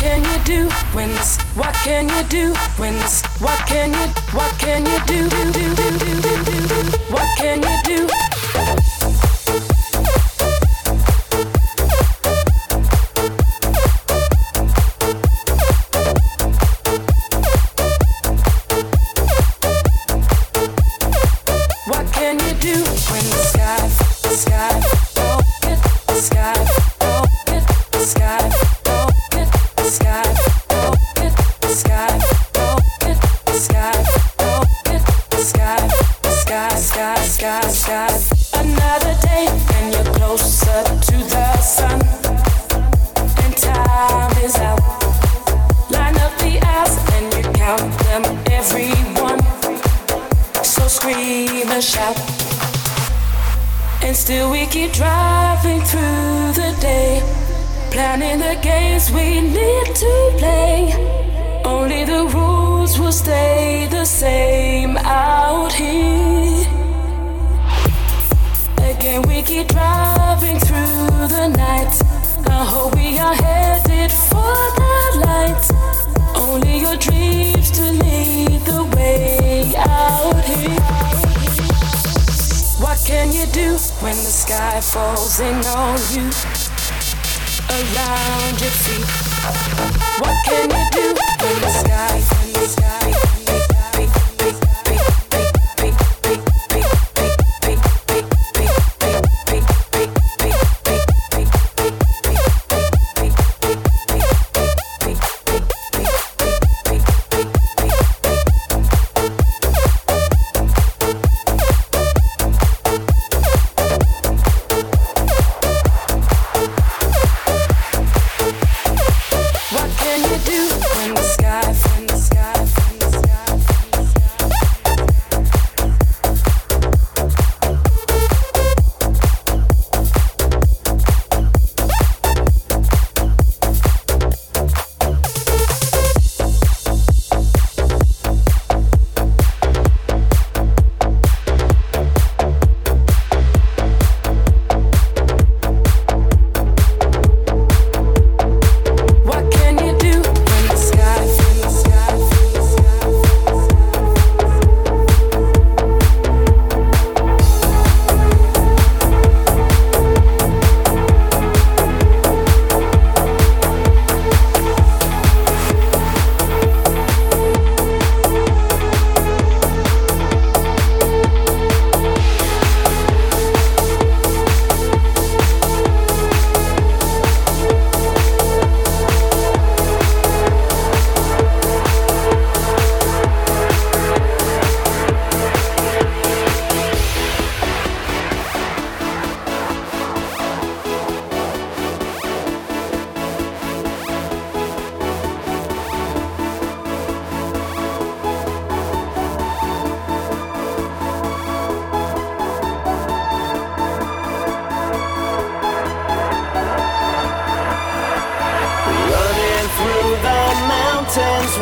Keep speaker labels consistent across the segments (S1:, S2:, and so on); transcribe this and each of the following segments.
S1: can you do when this? What can you do when this? What can you? What can you do? do, do, do, do, do, do? What can you do?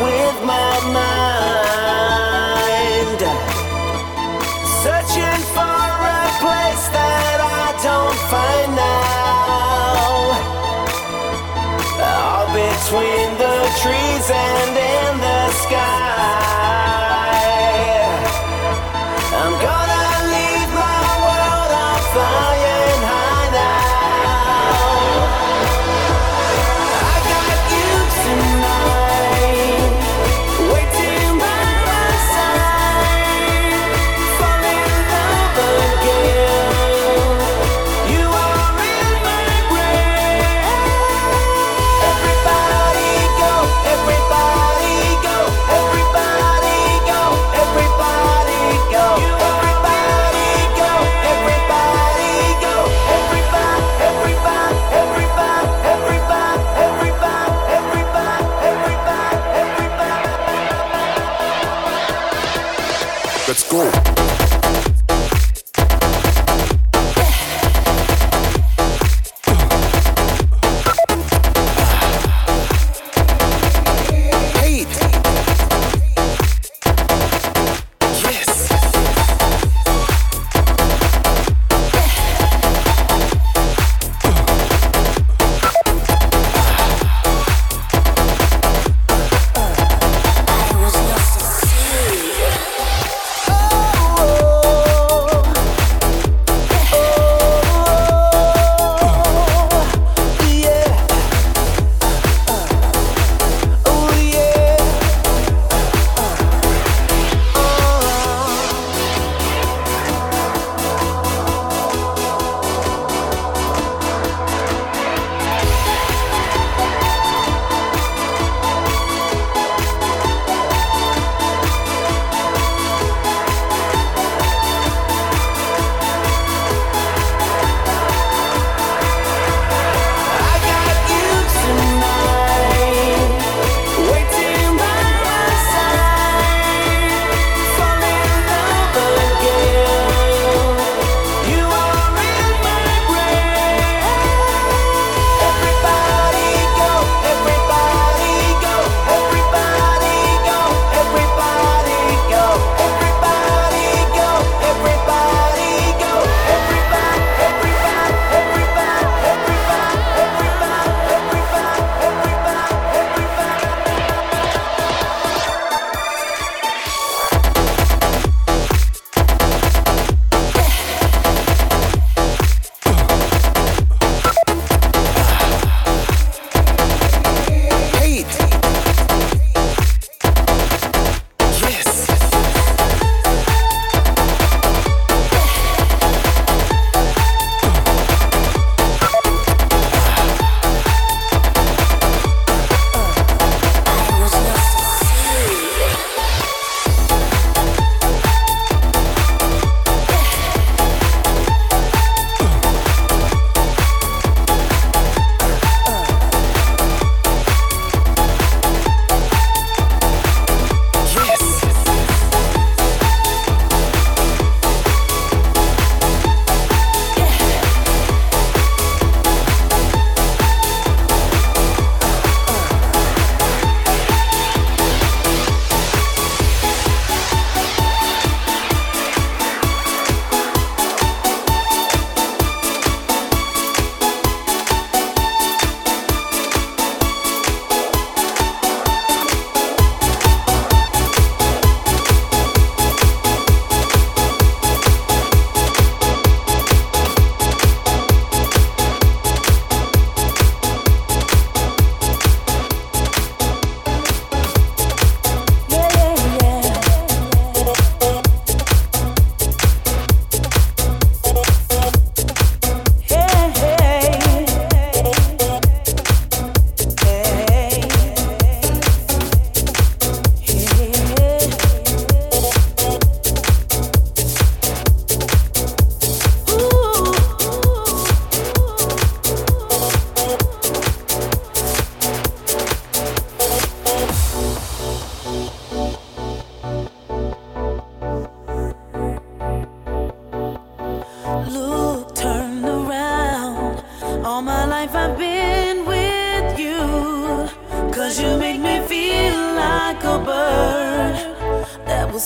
S2: with my mind. Searching for a place that I don't find now. All between the trees and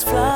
S3: that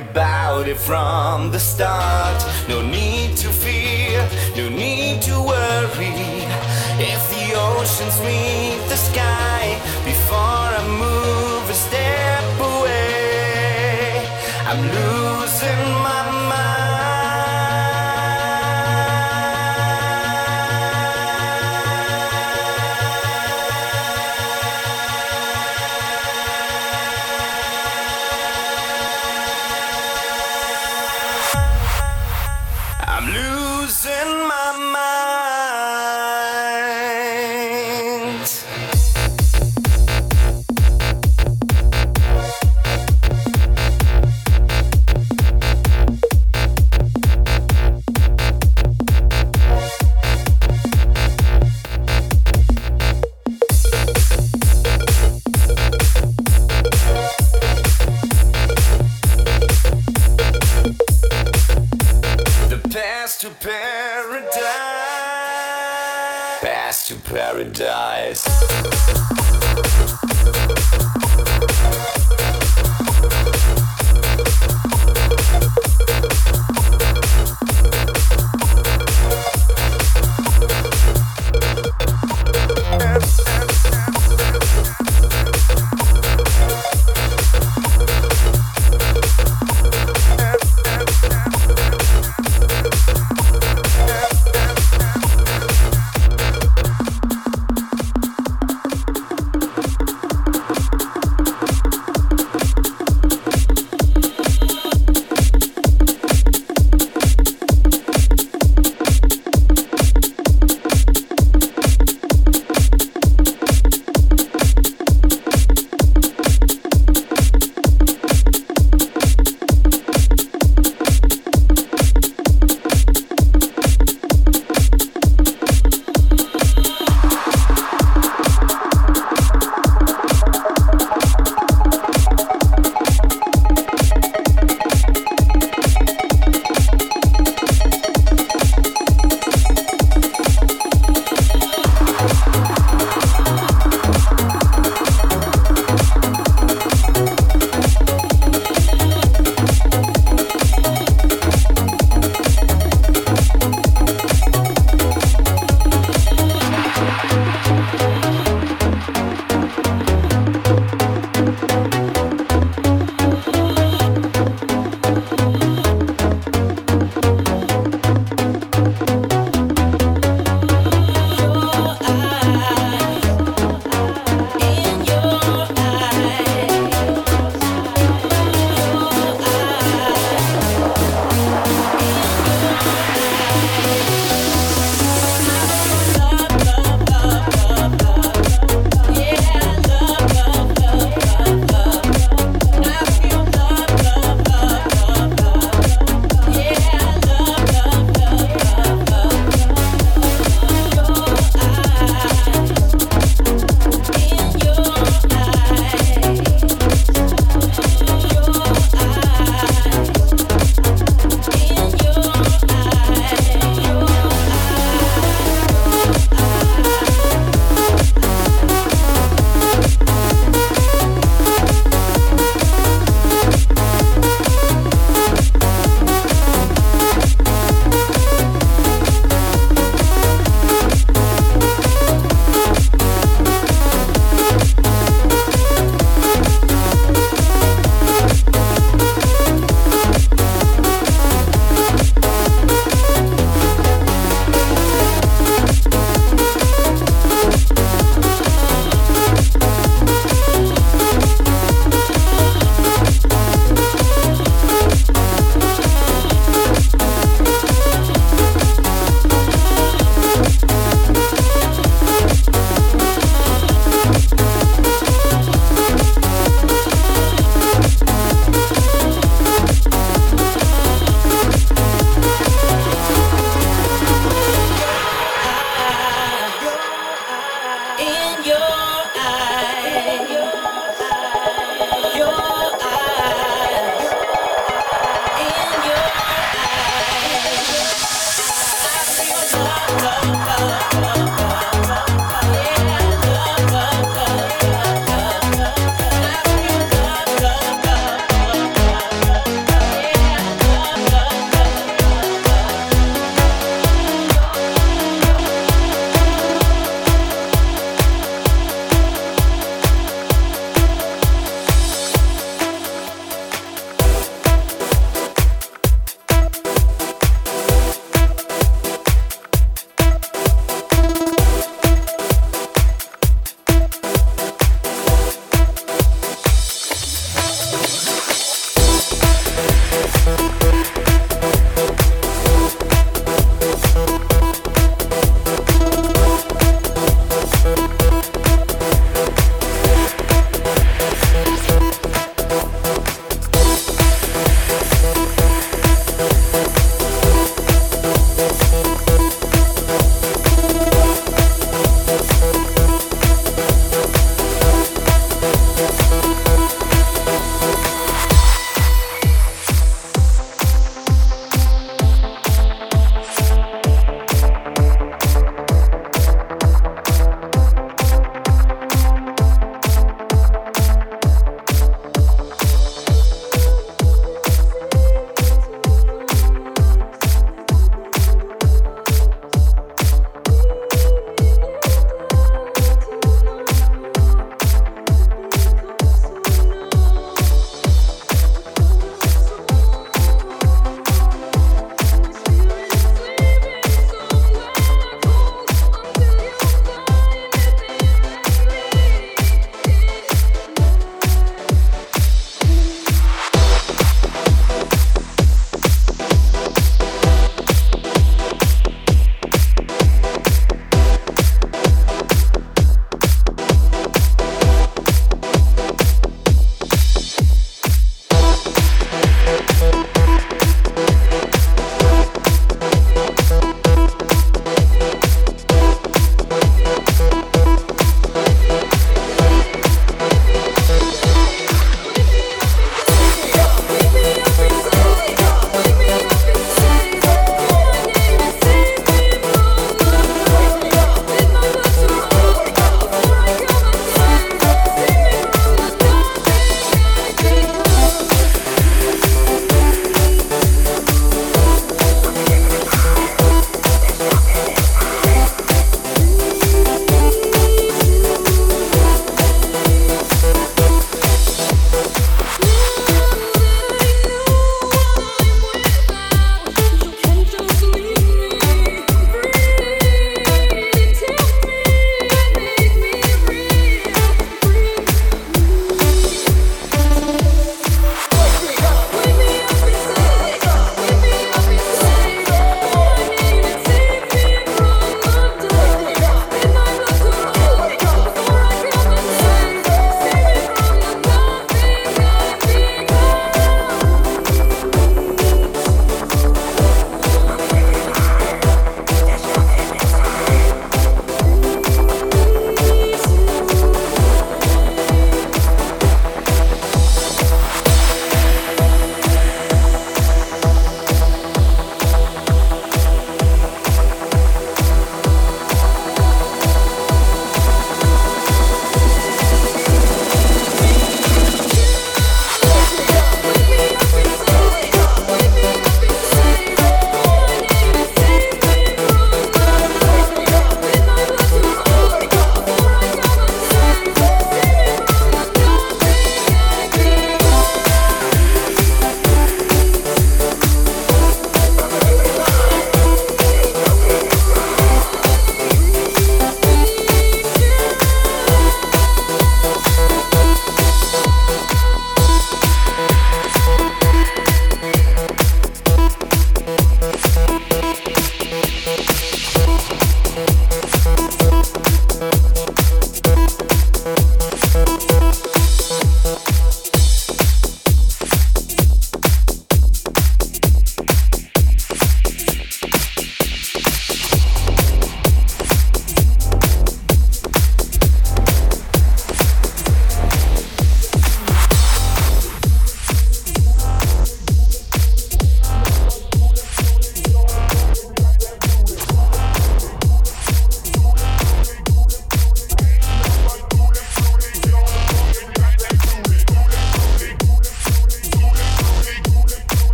S2: about it from the start. No need to fear, no need to worry. If the oceans meet the sky. to paradise. Pass to paradise.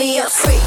S4: Give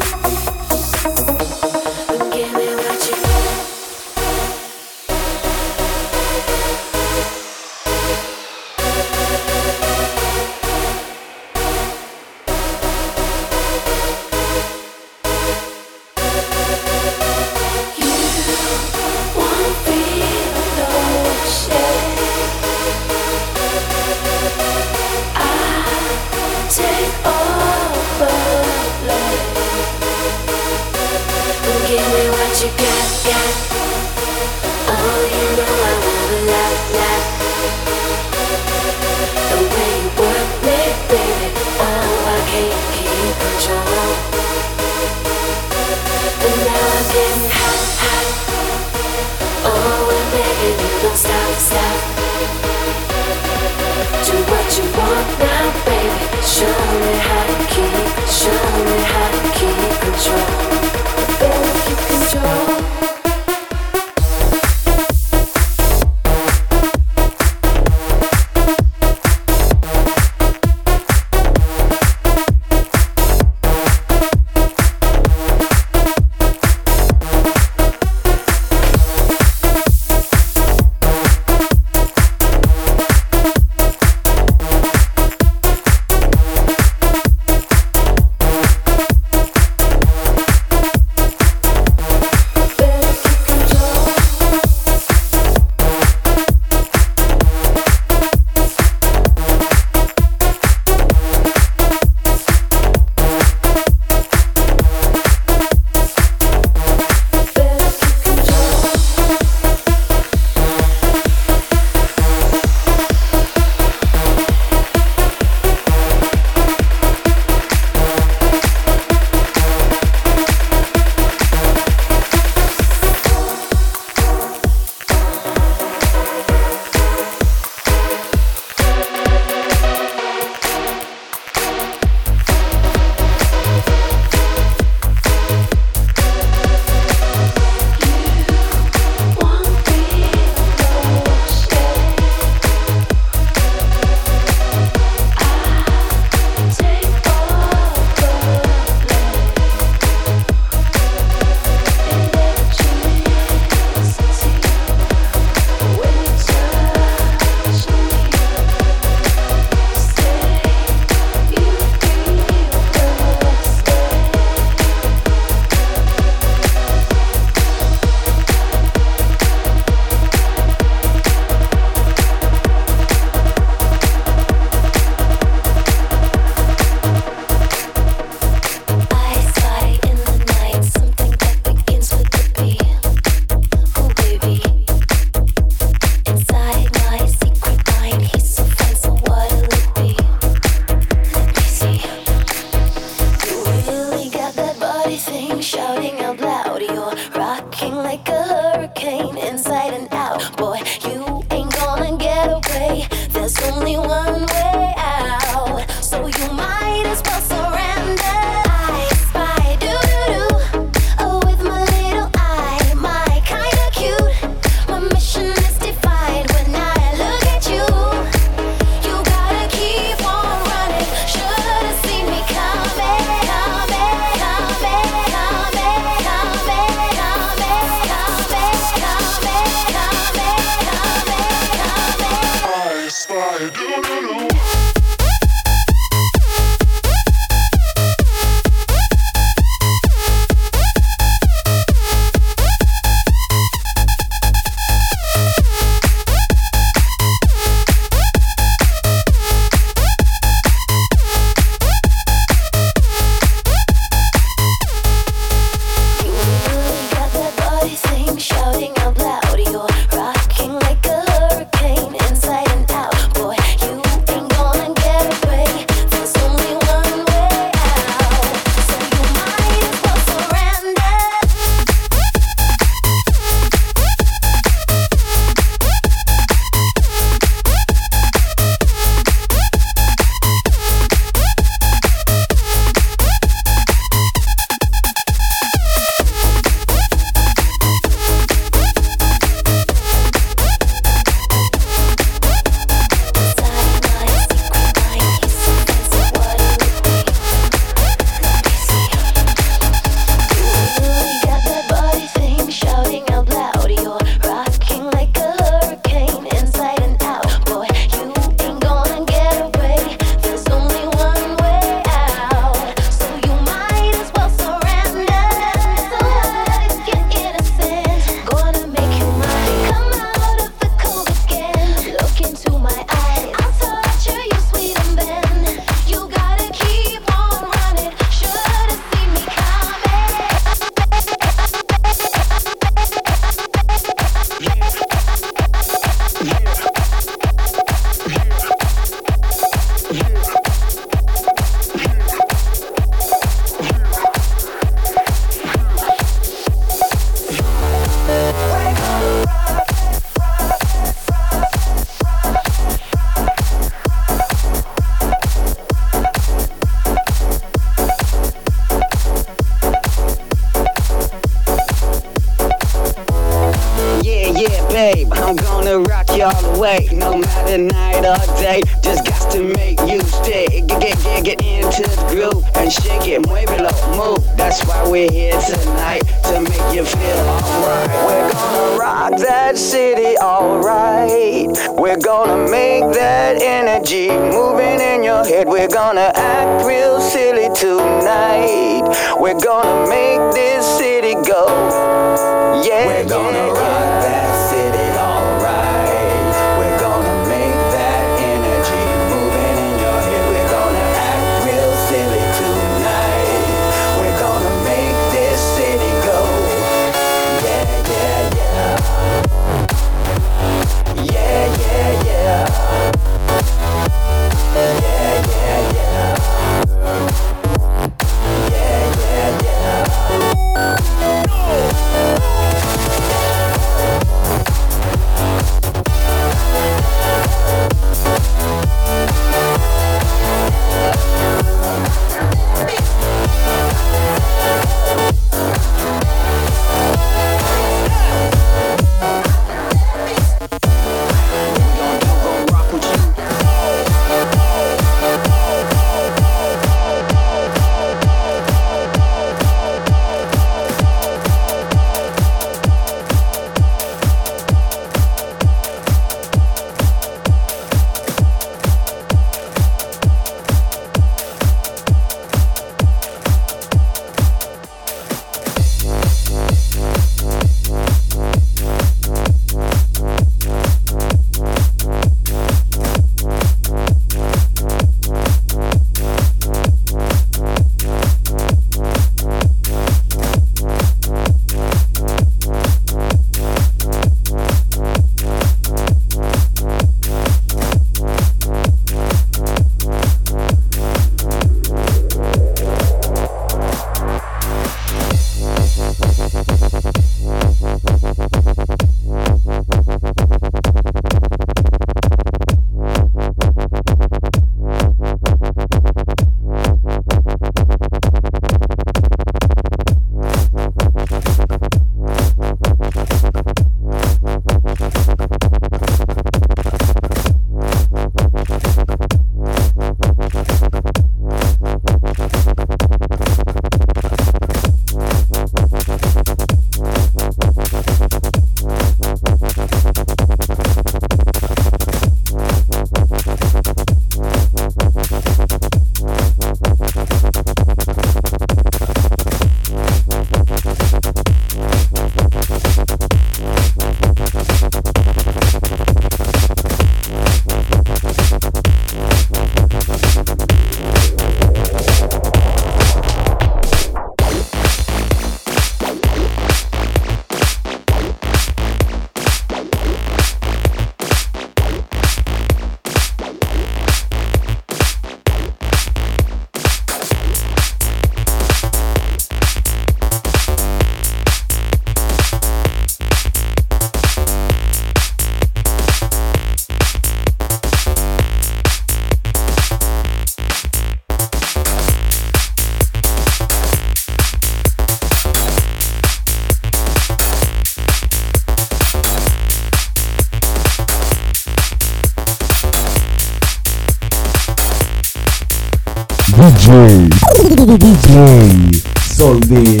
S5: DJ Solder,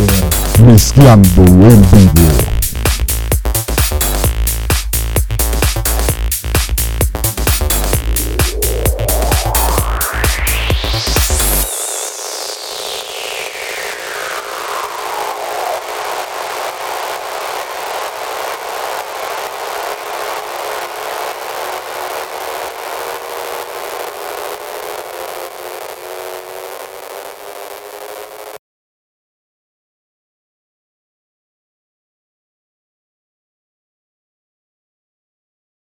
S5: mezclando en vivo.